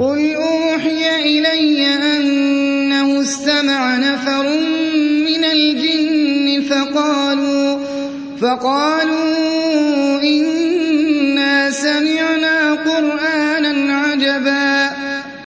قل أوحي إلي أنه استمع نفر من الجن فقالوا فقالوا إنا سمعنا قرآنا عجبا